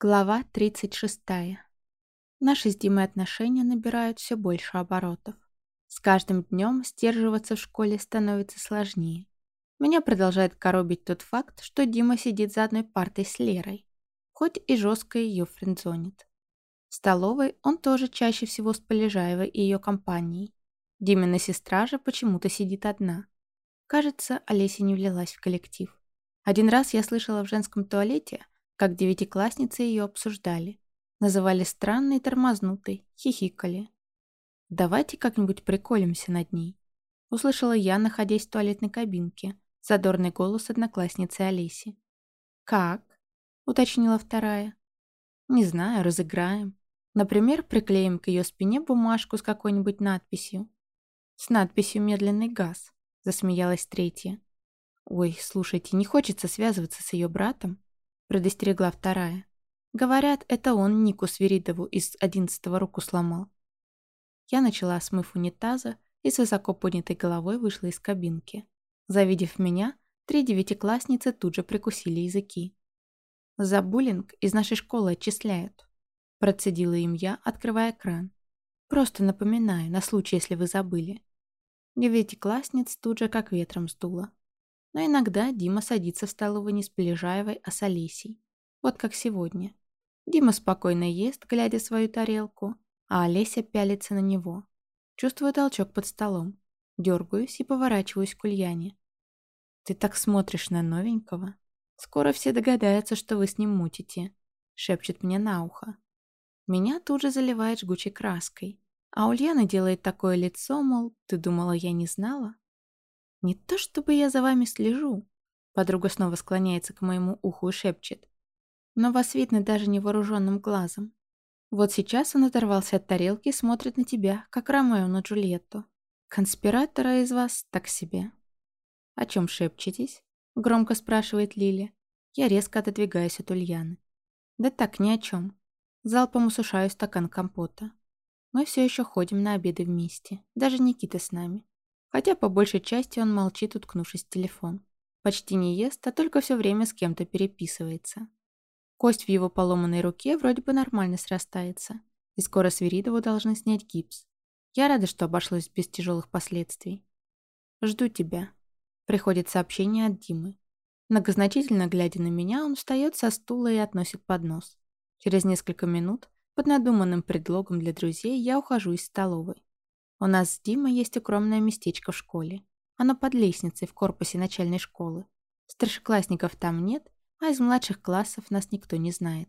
Глава 36. Наши с Димой отношения набирают все больше оборотов. С каждым днем сдерживаться в школе становится сложнее. Меня продолжает коробить тот факт, что Дима сидит за одной партой с Лерой, хоть и жестко ее френдзонит. В столовой он тоже чаще всего с Полежаевой и ее компанией. Димина сестра же почему-то сидит одна. Кажется, Олеся не влилась в коллектив. Один раз я слышала в женском туалете – как девятиклассницы ее обсуждали. Называли странной тормознутой, хихикали. «Давайте как-нибудь приколимся над ней», — услышала я, находясь в туалетной кабинке, задорный голос одноклассницы Олеси. «Как?» — уточнила вторая. «Не знаю, разыграем. Например, приклеим к ее спине бумажку с какой-нибудь надписью». «С надписью «Медленный газ», — засмеялась третья. «Ой, слушайте, не хочется связываться с ее братом предостерегла вторая. Говорят, это он Нику Свиридову из одиннадцатого руку сломал. Я начала смыв унитаза и с высоко поднятой головой вышла из кабинки. Завидев меня, три девятиклассницы тут же прикусили языки. «За буллинг из нашей школы отчисляют», – процедила им я, открывая кран. «Просто напоминаю, на случай, если вы забыли». Девятиклассниц тут же как ветром сдуло. Но иногда Дима садится в столовую не с Полежаевой, а с Олесей. Вот как сегодня. Дима спокойно ест, глядя свою тарелку, а Олеся пялится на него. Чувствую толчок под столом. Дергаюсь и поворачиваюсь к Ульяне. «Ты так смотришь на новенького. Скоро все догадаются, что вы с ним мутите», — шепчет мне на ухо. Меня тут же заливает жгучей краской. А Ульяна делает такое лицо, мол, ты думала, я не знала? «Не то чтобы я за вами слежу», — подруга снова склоняется к моему уху и шепчет. «Но вас видно даже невооруженным глазом. Вот сейчас он оторвался от тарелки и смотрит на тебя, как Ромео на Джульетту. Конспиратора из вас так себе». «О чем шепчетесь?» — громко спрашивает Лили. Я резко отодвигаюсь от Ульяны. «Да так, ни о чем. Залпом усушаю стакан компота. Мы все еще ходим на обеды вместе. Даже Никита с нами. Хотя по большей части он молчит, уткнувшись в телефон. Почти не ест, а только все время с кем-то переписывается. Кость в его поломанной руке вроде бы нормально срастается, и скоро Свиридову должны снять гипс. Я рада, что обошлось без тяжелых последствий. «Жду тебя», — приходит сообщение от Димы. Многозначительно глядя на меня, он встает со стула и относит поднос. Через несколько минут, под надуманным предлогом для друзей, я ухожу из столовой. У нас с Димой есть укромное местечко в школе. Оно под лестницей в корпусе начальной школы. Старшеклассников там нет, а из младших классов нас никто не знает.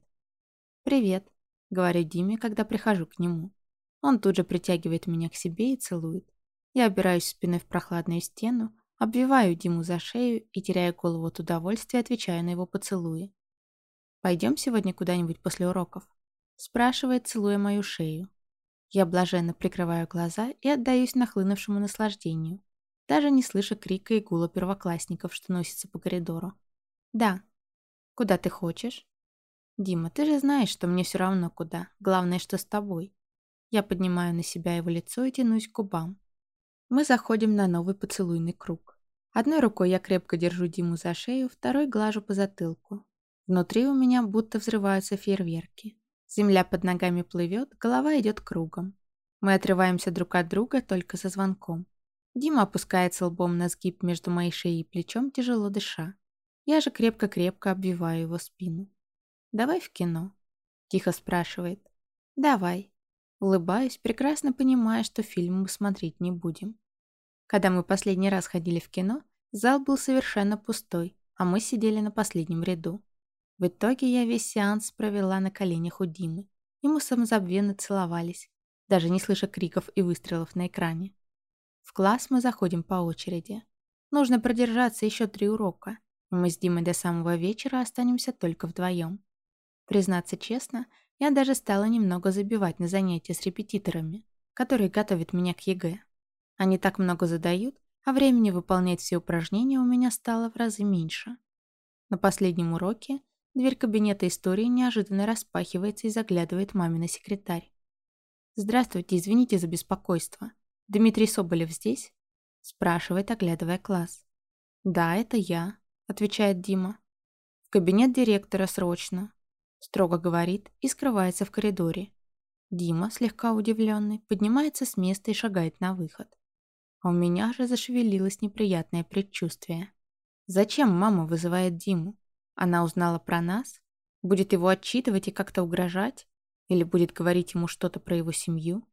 «Привет», — говорю Диме, когда прихожу к нему. Он тут же притягивает меня к себе и целует. Я опираюсь спиной в прохладную стену, обвиваю Диму за шею и, теряя голову от удовольствия, отвечаю на его поцелуи. «Пойдем сегодня куда-нибудь после уроков?» спрашивает, целуя мою шею. Я блаженно прикрываю глаза и отдаюсь нахлынувшему наслаждению, даже не слыша крика и гула первоклассников, что носится по коридору. «Да». «Куда ты хочешь?» «Дима, ты же знаешь, что мне все равно куда. Главное, что с тобой». Я поднимаю на себя его лицо и тянусь к губам. Мы заходим на новый поцелуйный круг. Одной рукой я крепко держу Диму за шею, второй глажу по затылку. Внутри у меня будто взрываются фейерверки. Земля под ногами плывет, голова идет кругом. Мы отрываемся друг от друга только за звонком. Дима опускается лбом на сгиб между моей шеей и плечом, тяжело дыша. Я же крепко-крепко обвиваю его спину. «Давай в кино?» – тихо спрашивает. «Давай». Улыбаюсь, прекрасно понимая, что фильм мы смотреть не будем. Когда мы последний раз ходили в кино, зал был совершенно пустой, а мы сидели на последнем ряду. В итоге я весь сеанс провела на коленях у Димы, и мы самозабвенно целовались, даже не слыша криков и выстрелов на экране. В класс мы заходим по очереди. Нужно продержаться еще три урока, и мы с Димой до самого вечера останемся только вдвоем. Признаться честно, я даже стала немного забивать на занятия с репетиторами, которые готовят меня к ЕГЭ. Они так много задают, а времени выполнять все упражнения у меня стало в разы меньше. На последнем уроке Дверь кабинета истории неожиданно распахивается и заглядывает мамина секретарь. «Здравствуйте, извините за беспокойство. Дмитрий Соболев здесь?» спрашивает, оглядывая класс. «Да, это я», — отвечает Дима. «В кабинет директора срочно». Строго говорит и скрывается в коридоре. Дима, слегка удивленный, поднимается с места и шагает на выход. А у меня же зашевелилось неприятное предчувствие. Зачем мама вызывает Диму? Она узнала про нас? Будет его отчитывать и как-то угрожать? Или будет говорить ему что-то про его семью?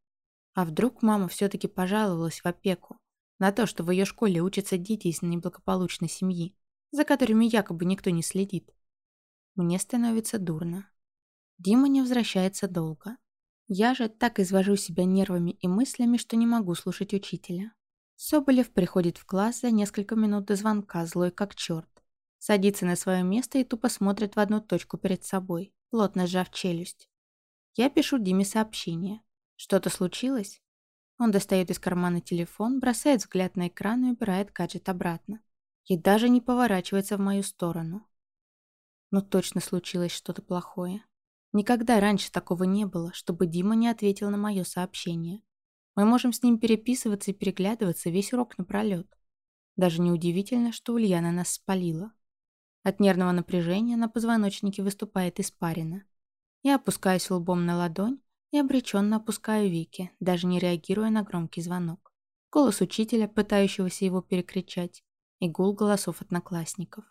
А вдруг мама все-таки пожаловалась в опеку на то, что в ее школе учатся дети из неблагополучной семьи, за которыми якобы никто не следит? Мне становится дурно. Дима не возвращается долго. Я же так извожу себя нервами и мыслями, что не могу слушать учителя. Соболев приходит в класс за несколько минут до звонка, злой как черт. Садится на свое место и тупо смотрит в одну точку перед собой, плотно сжав челюсть. Я пишу Диме сообщение. Что-то случилось? Он достает из кармана телефон, бросает взгляд на экран и убирает гаджет обратно. И даже не поворачивается в мою сторону. Но точно случилось что-то плохое. Никогда раньше такого не было, чтобы Дима не ответил на мое сообщение. Мы можем с ним переписываться и переглядываться весь урок напролет. Даже неудивительно, что Ульяна нас спалила. От нервного напряжения на позвоночнике выступает испарина. Я опускаюсь лбом на ладонь и обреченно опускаю веки, даже не реагируя на громкий звонок. Голос учителя, пытающегося его перекричать, и гул голосов одноклассников.